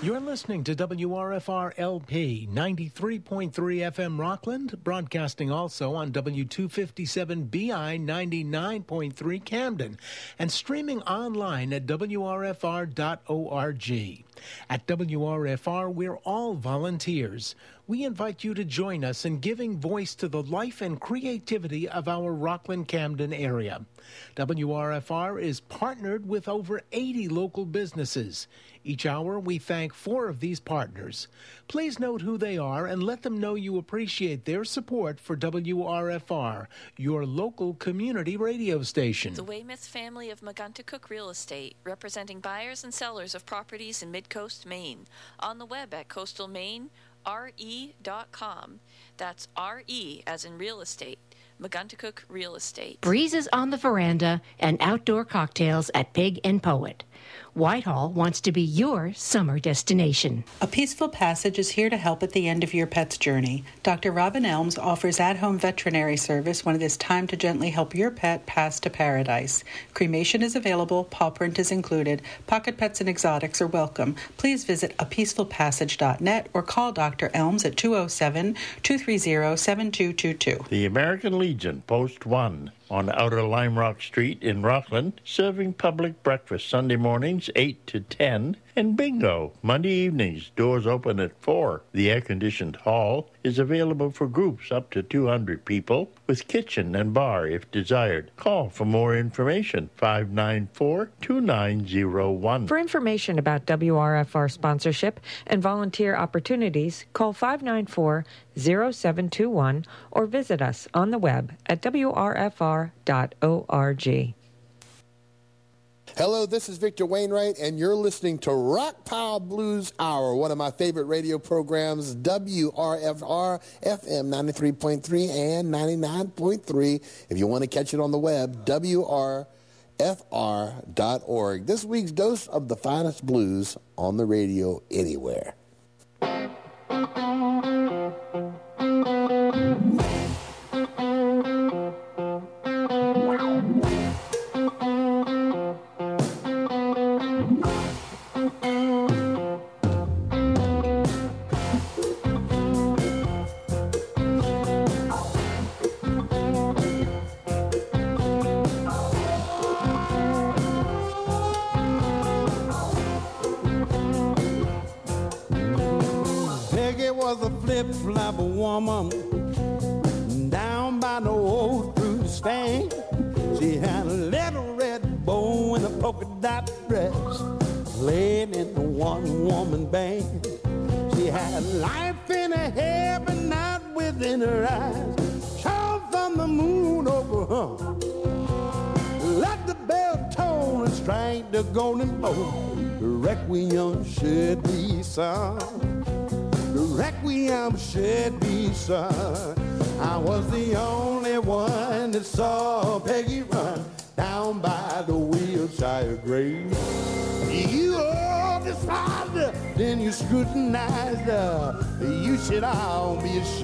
You're listening to WRFR LP 93.3 FM Rockland, broadcasting also on W257 BI 99.3 Camden, and streaming online at WRFR.org. At WRFR, we're all volunteers. We invite you to join us in giving voice to the life and creativity of our Rockland Camden area. WRFR is partnered with over 80 local businesses. Each hour, we thank four of these partners. Please note who they are and let them know you appreciate their support for WRFR, your local community radio station. The Weymouth family of Cook Real Estate, representing buyers and sellers of properties in Midcoast, Maine. On the web at coastalmaine.re.com. That's RE as in real estate. Cook Real Estate. Breezes on the veranda and outdoor cocktails at Pig and Poet. Whitehall wants to be your summer destination. A Peaceful Passage is here to help at the end of your pet's journey. Dr. Robin Elms offers at home veterinary service when it is time to gently help your pet pass to paradise. Cremation is available, paw print is included, pocket pets and exotics are welcome. Please visit apeacefulpassage.net or call Dr. Elms at 207 230 7222. The American Legion, Post 1 on Outer Lime Rock Street in Rockland, serving public breakfast Sunday mornings 8 to 10 and bingo Monday evenings, doors open at 4. The air conditioned hall is available for groups up to 200 people with kitchen and bar if desired. Call for more information 594 2901. For information about WRFR sponsorship and volunteer opportunities, call 594 0721 or visit us on the web at wrfr.org. Hello, this is Victor Wainwright, and you're listening to Rockpile Blues Hour, one of my favorite radio programs, WRFR FM 93.3 and 99.3. If you want to catch it on the web, WRFR.org. This week's dose of the finest blues on the radio anywhere.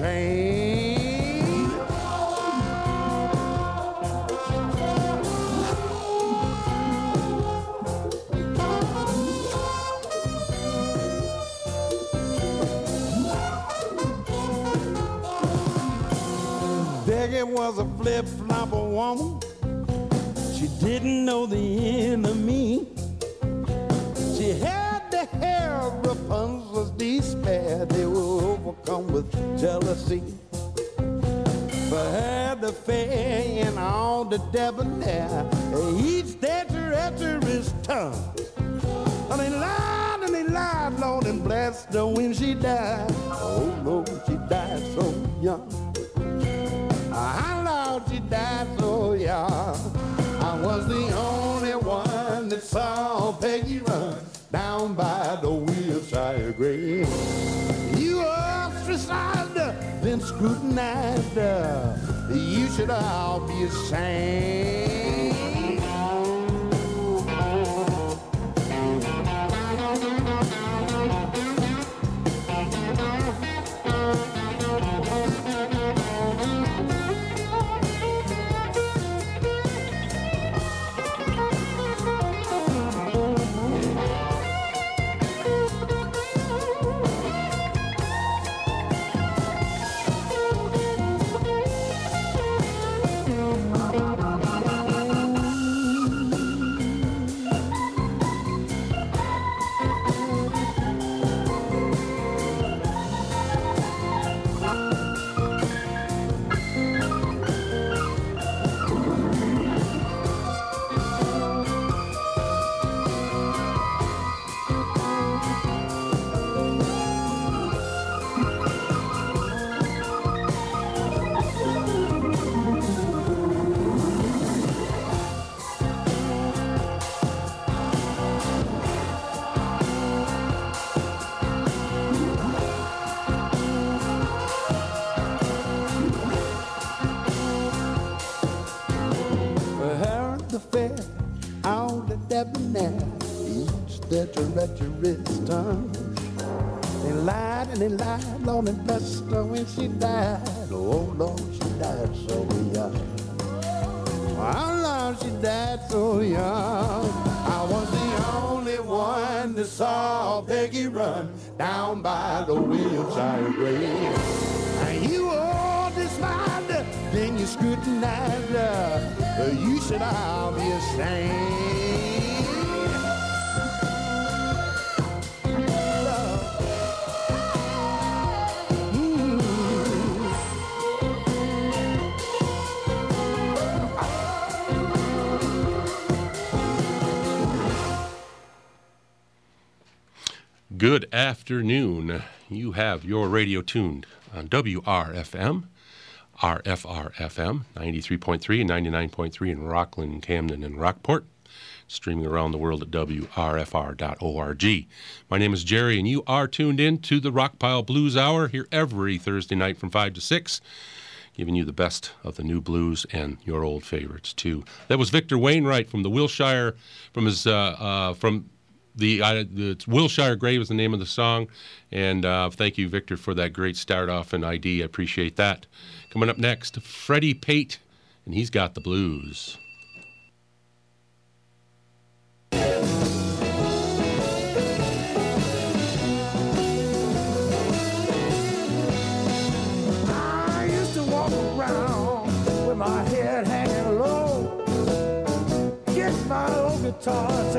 All be was a flip-flopper woman. She didn't know the enemy. She had the hair despair. They were overcome with jealousy. But had the fair and all the debonair, each day to his tongue. And he lied and he lied, Lord, and blessed her when she died. Oh, Lord, she died so young. How Lord, she died so young. I was the only one that saw Peggy run down by the grave ostracized, then scrutinized. You should all be ashamed. Good afternoon. You have your radio tuned on WRFM, RFRFM 93.3 and 99.3 in Rockland, Camden, and Rockport. Streaming around the world at WRFR.org. My name is Jerry, and you are tuned in to the Rockpile Blues Hour here every Thursday night from 5 to 6 giving you the best of the new blues and your old favorites too. That was Victor Wainwright from the Wiltshire, from his uh, uh, from the, the Wiltshire Grave is the name of the song. And uh, thank you, Victor, for that great start off and ID. I appreciate that. Coming up next, Freddie Pate, and he's got the blues. My head hanging low. Get my old guitar,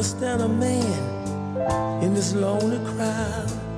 understand a man in this lonely crowd.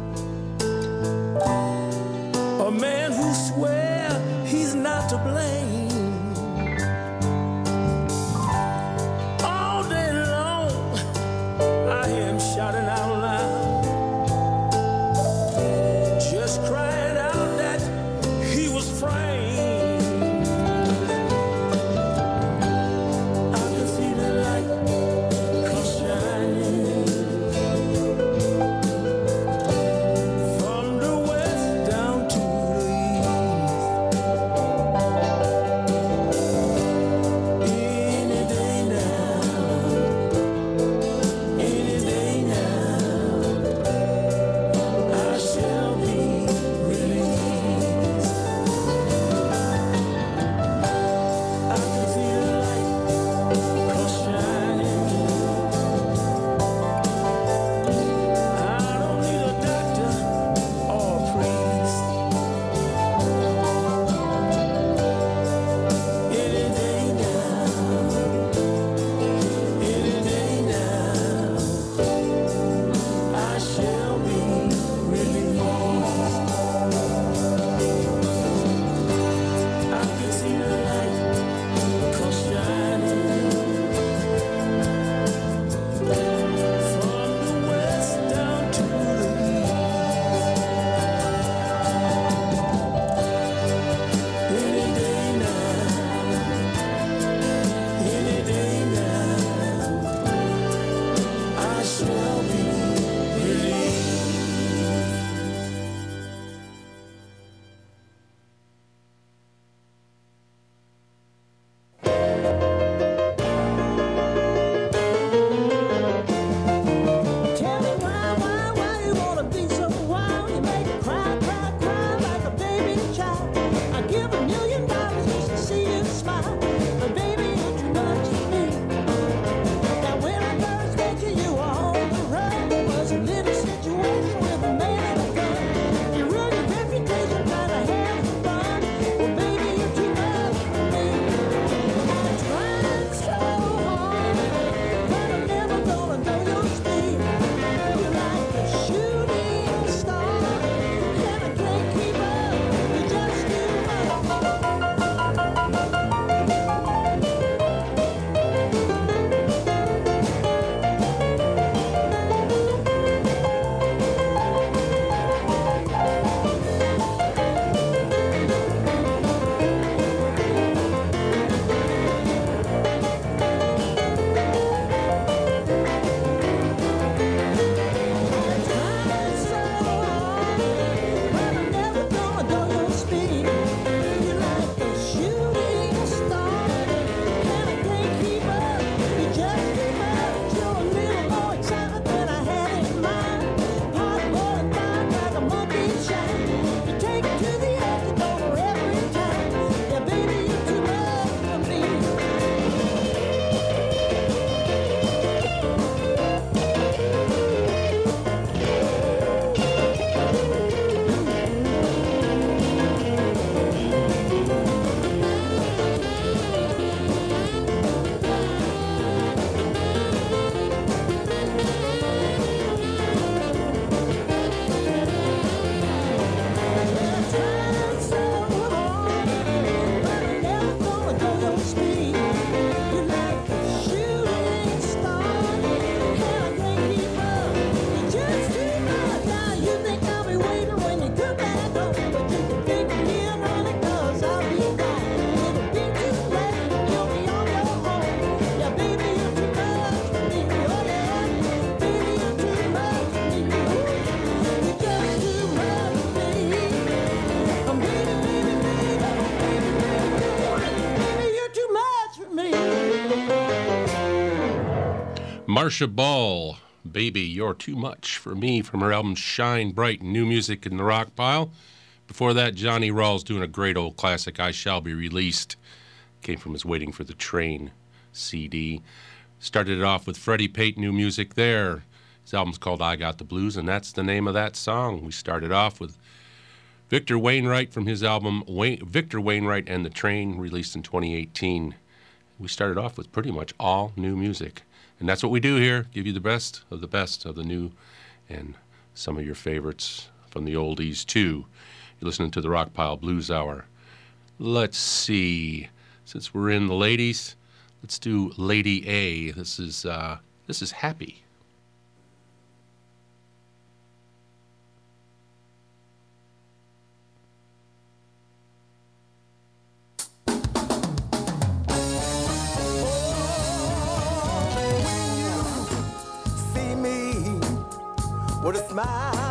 Marcia Ball, Baby, You're Too Much for Me from her album Shine Bright, new music in the rock pile. Before that, Johnny Rawls doing a great old classic, I Shall Be Released. Came from his Waiting for the Train CD. Started it off with Freddie Pate, new music there. His album's called I Got the Blues, and that's the name of that song. We started off with Victor Wainwright from his album Victor Wainwright and the Train, released in 2018. We started off with pretty much all new music. And that's what we do here give you the best of the best of the new and some of your favorites from the oldies, too. You're listening to the Rockpile Blues Hour. Let's see. Since we're in the ladies, let's do Lady A. This is, uh, this is Happy. With a smile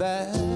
when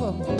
on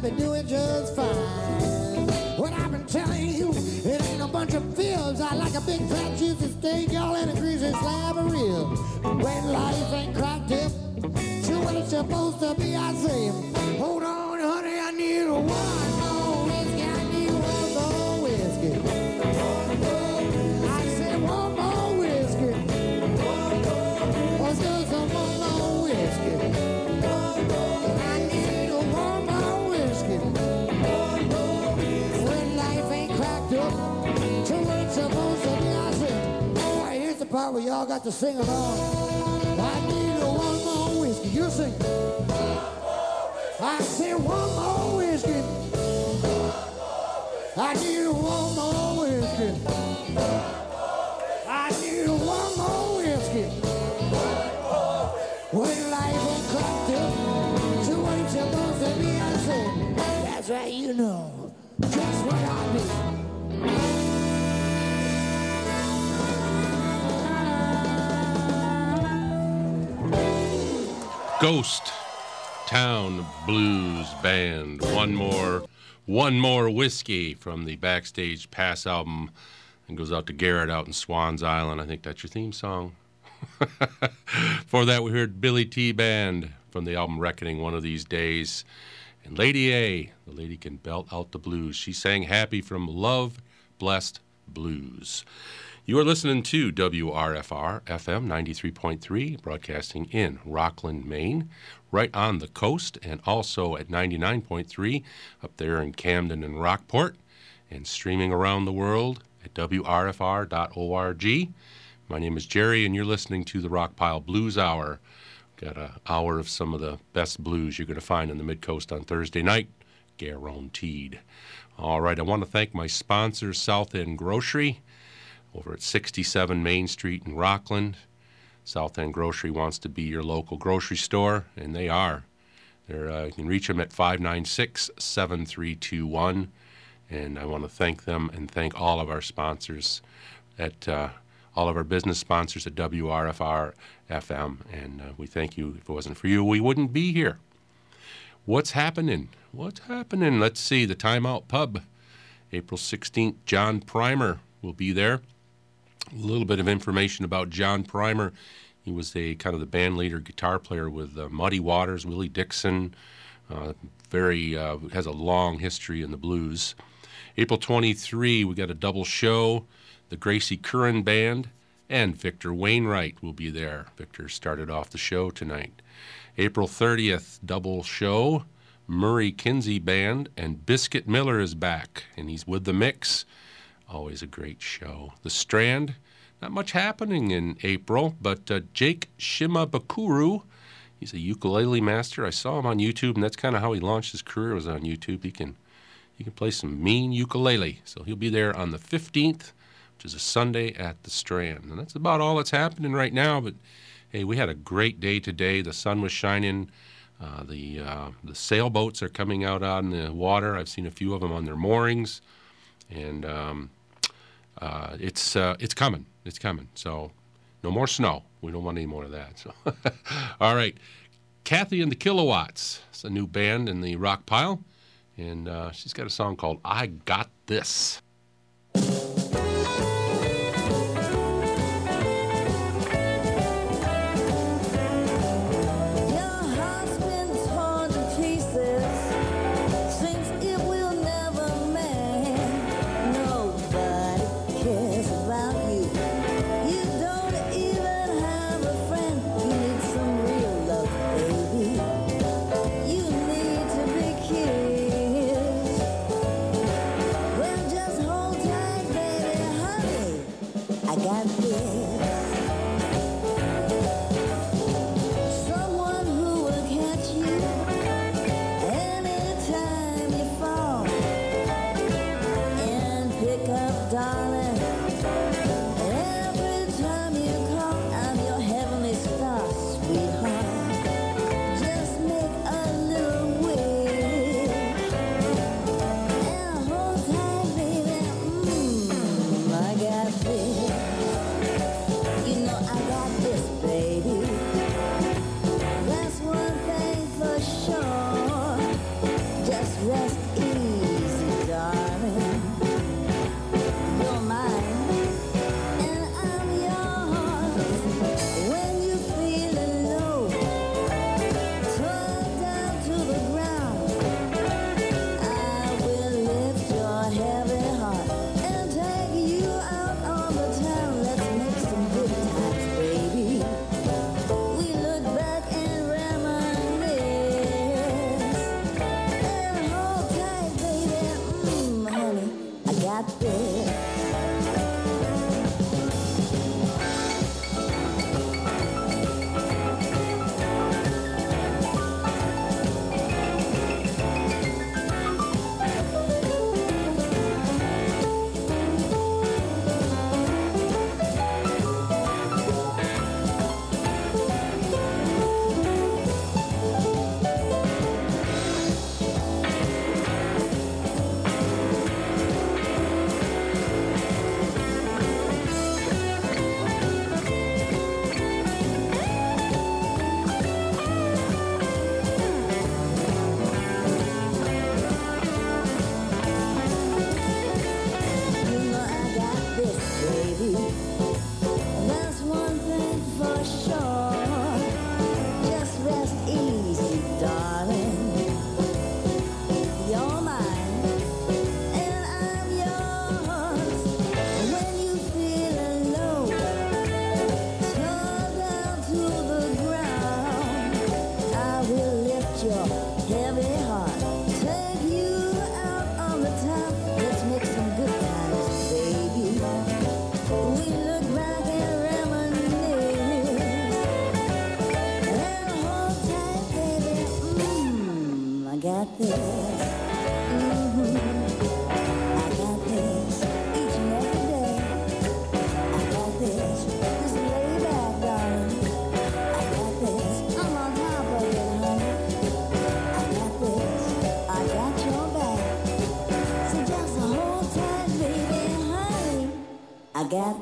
blue I'll be doing just fine. What I've been telling you, it ain't a bunch of fibs. I like a big fat juicy steak, y'all, in a greasy slab of rib. When life ain't cracked up to what it's supposed to be, I say, hold on, honey, I need a more part where y'all got to sing along. I need one more whiskey. You sing. I said one more whiskey. I need one more whiskey. I need one more whiskey. When life ain't cracked up to what it's supposed to be, I said, that's right, you know just what I need. Ghost Town Blues Band. One more, one more whiskey from the Backstage Pass album, and goes out to Garrett out in Swans Island. I think that's your theme song. For that, we heard Billy T Band from the album Reckoning One of These Days. And Lady A, the lady can belt out the blues. She sang Happy from Love Blessed Blues. You are listening to WRFR FM 93.3, broadcasting in Rockland, Maine, right on the coast, and also at 99.3 up there in Camden and Rockport, and streaming around the world at WRFR.org. My name is Jerry, and you're listening to the Rockpile Blues Hour. Got an hour of some of the best blues you're going to find on the Mid Coast on Thursday night, guaranteed. All right, I want to thank my sponsor, South End Grocery, over at 67 Main Street in Rockland. South End Grocery wants to be your local grocery store, and they are. Uh, you can reach them at 596 7321. And I want to thank them and thank all of our sponsors at uh, all of our business sponsors at WRFR FM. And uh, we thank you. If it wasn't for you, we wouldn't be here. What's happening? What's happening? Let's see. The Timeout Pub, April 16th. John Primer will be there. A little bit of information about John Primer. He was a kind of the band leader, guitar player with uh, Muddy Waters, Willie Dixon. Uh, very uh, has a long history in the blues. April 23, we got a double show. The Gracie Curran Band and Victor Wainwright will be there. Victor started off the show tonight. April 30th, double show. Murray Kinsey Band and Biscuit Miller is back, and he's with the mix always a great show. The Strand, not much happening in April, but uh, Jake Shimabukuro, he's a ukulele master. I saw him on YouTube, and that's kind of how he launched his career was on YouTube. He can, he can play some mean ukulele. So he'll be there on the 15th, which is a Sunday at the Strand. And that's about all that's happening right now, but hey, we had a great day today. The sun was shining. Uh, the, uh, the sailboats are coming out on the water. I've seen a few of them on their moorings. And um, uh, it's uh, it's coming. It's coming. So no more snow. We don't want any more of that. So all right, Kathy and the Kilowatts. It's a new band in the rock pile, and uh, she's got a song called "I Got This."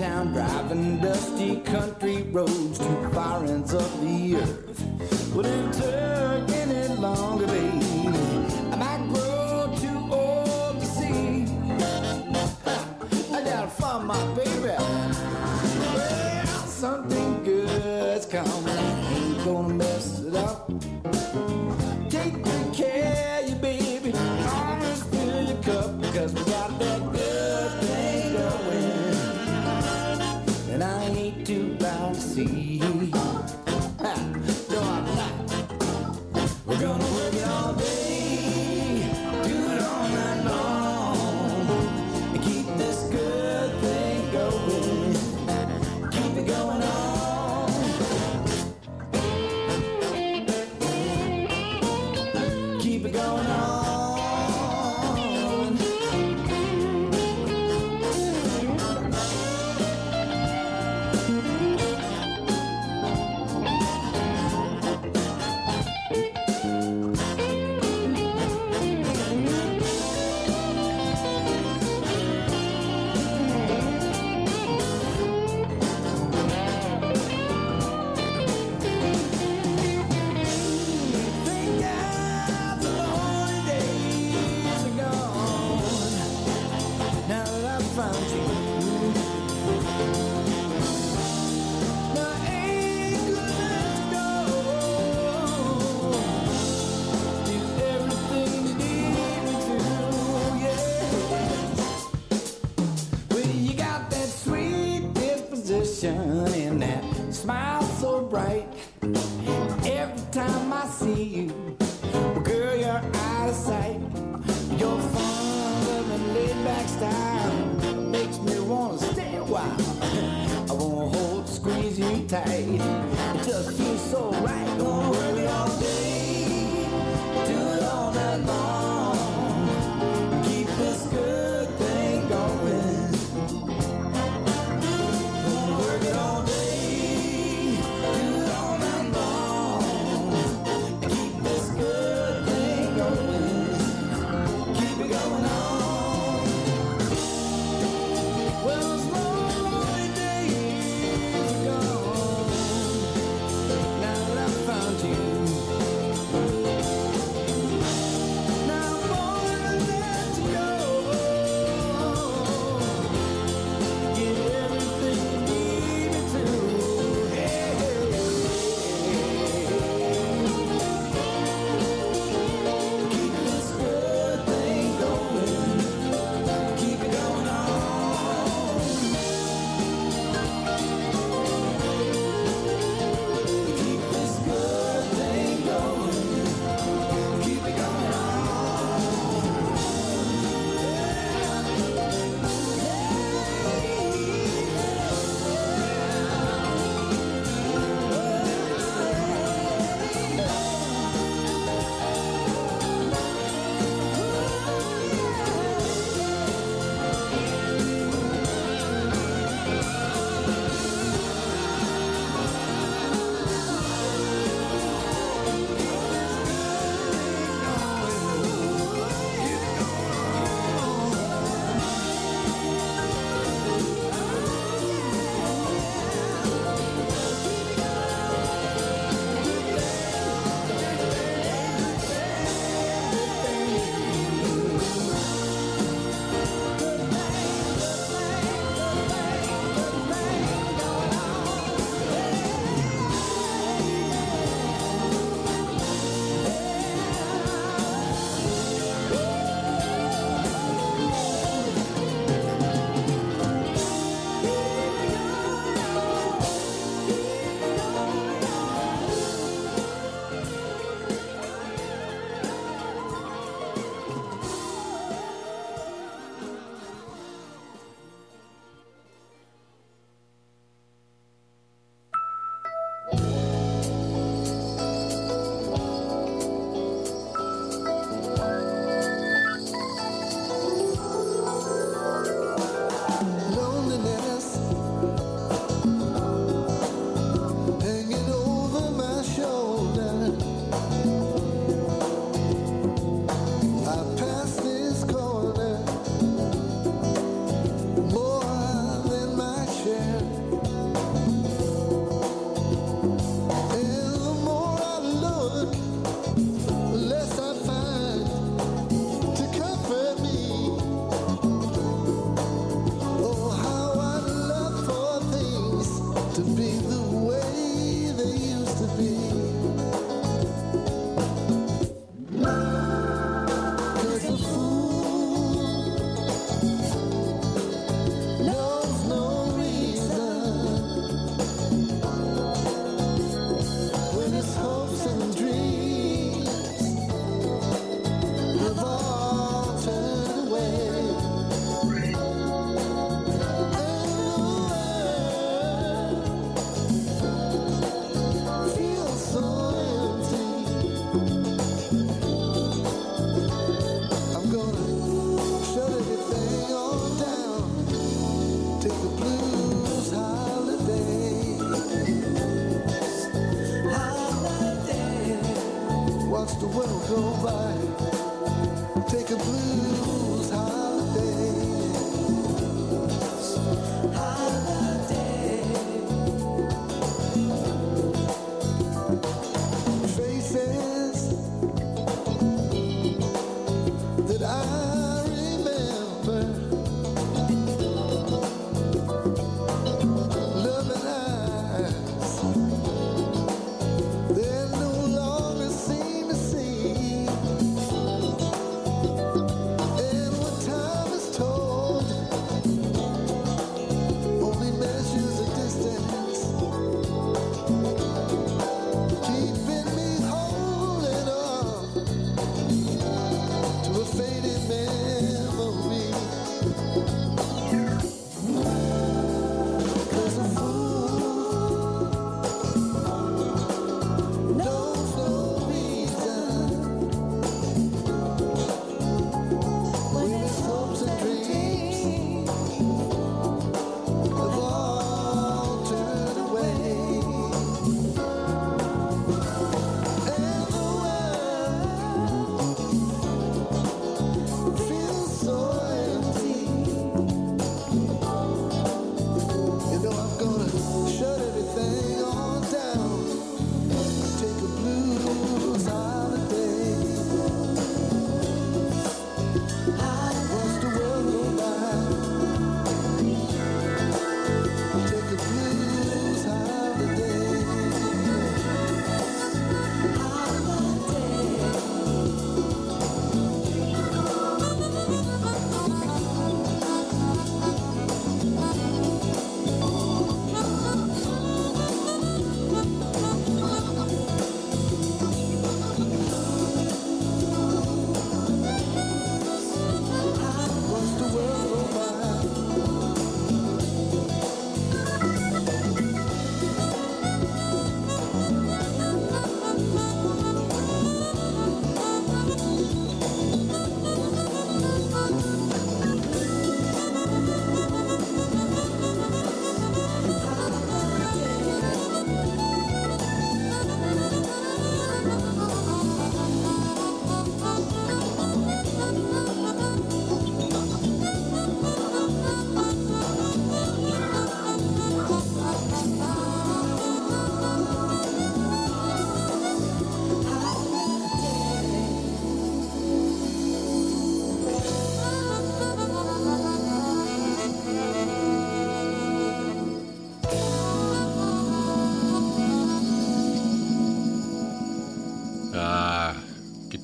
town, driving dusty country roads to far ends of the earth. That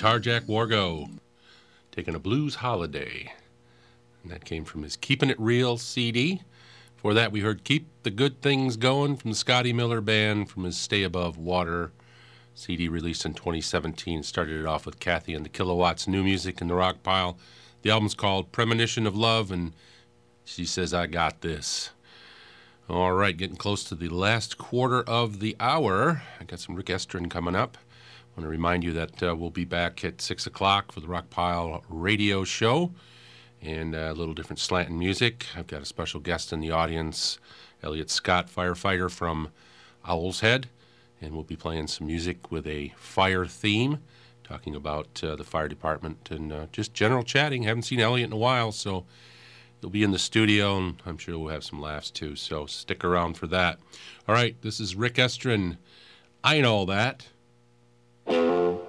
Guitar Jack Wargo taking a blues holiday. And that came from his Keeping It Real CD. For that, we heard Keep the Good Things Going from the Scotty Miller Band from his Stay Above Water CD released in 2017. Started it off with Kathy and the Kilowatts, new music in the rock pile. The album's called Premonition of Love, and she says, I got this. All right, getting close to the last quarter of the hour. I got some Rick Estrin coming up. I want to remind you that uh, we'll be back at 6 o'clock for the Rock Pile radio show and uh, a little different slant in music. I've got a special guest in the audience, Elliot Scott, firefighter from Owl's Head, and we'll be playing some music with a fire theme, talking about uh, the fire department and just general chatting. Haven't seen Elliot in a while, so he'll be in the studio, and I'm sure we'll have some laughs too. So stick around for that. All right, this is Rick Estrin. I know that. Now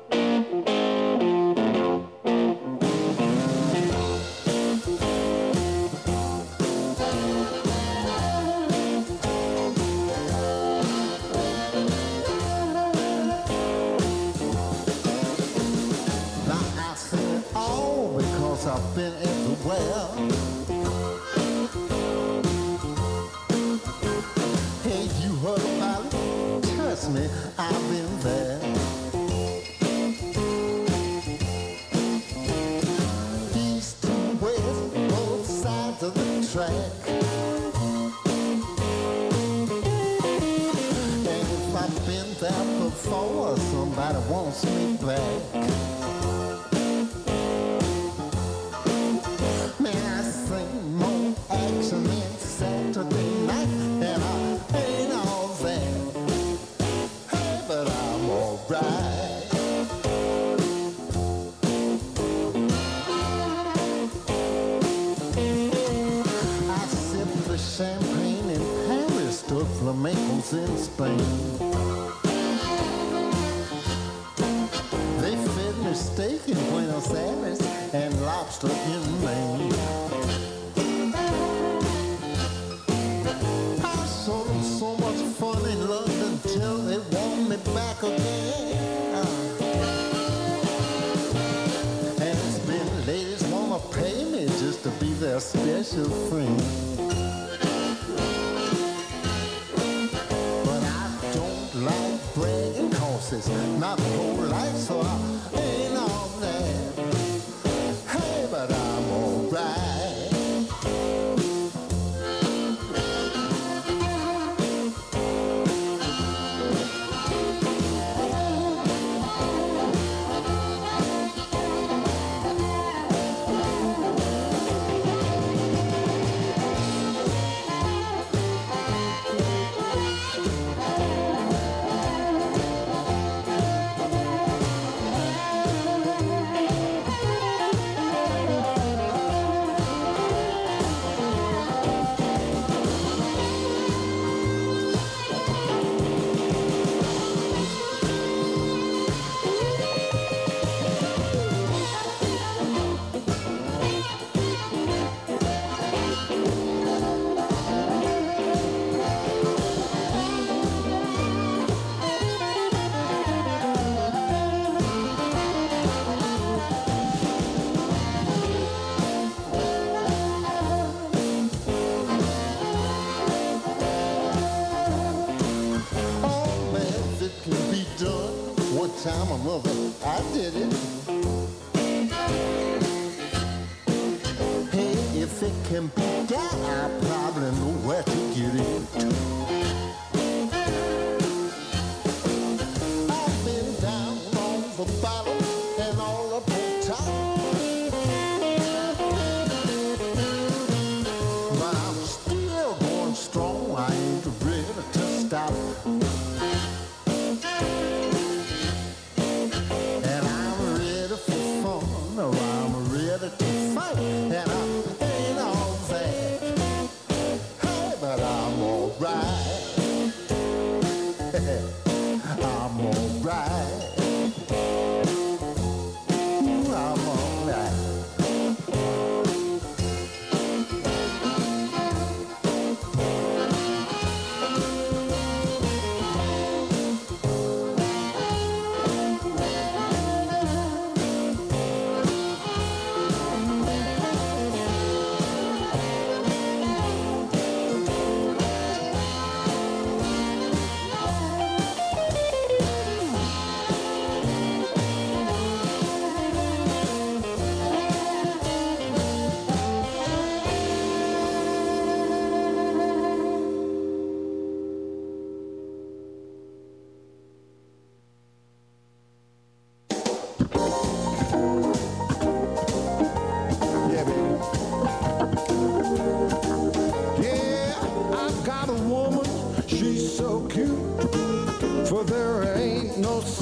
somebody wants me back. Man, I see more action in Saturday night, and I ain't all that. Hey, but I'm alright. flamencos in Spain. salmon and lobster in Maine. I saw so much fun in London till they want me back again. And it's been ladies wanna pay me just to be their special friend. not whole life, so I cry.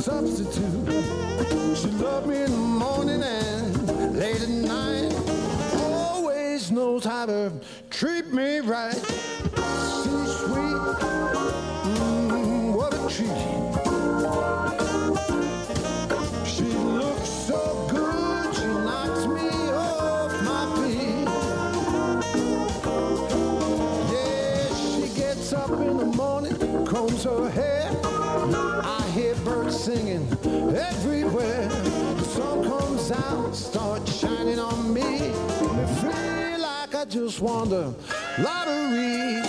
substitute. She loved me just won the lottery.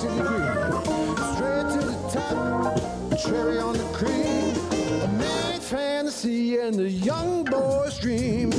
60 degrees. Straight to the top, cherry on the cream. A man's fantasy and the young boy's dream.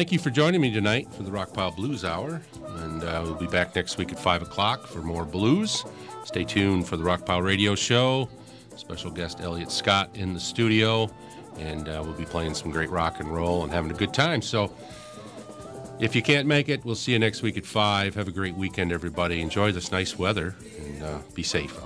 Thank you for joining me tonight for the Rockpile Blues Hour. And uh, we'll be back next week at 5 o'clock for more blues. Stay tuned for the Rockpile Radio Show. Special guest Elliot Scott in the studio. And uh, we'll be playing some great rock and roll and having a good time. So if you can't make it, we'll see you next week at 5. Have a great weekend, everybody. Enjoy this nice weather and uh, be safe.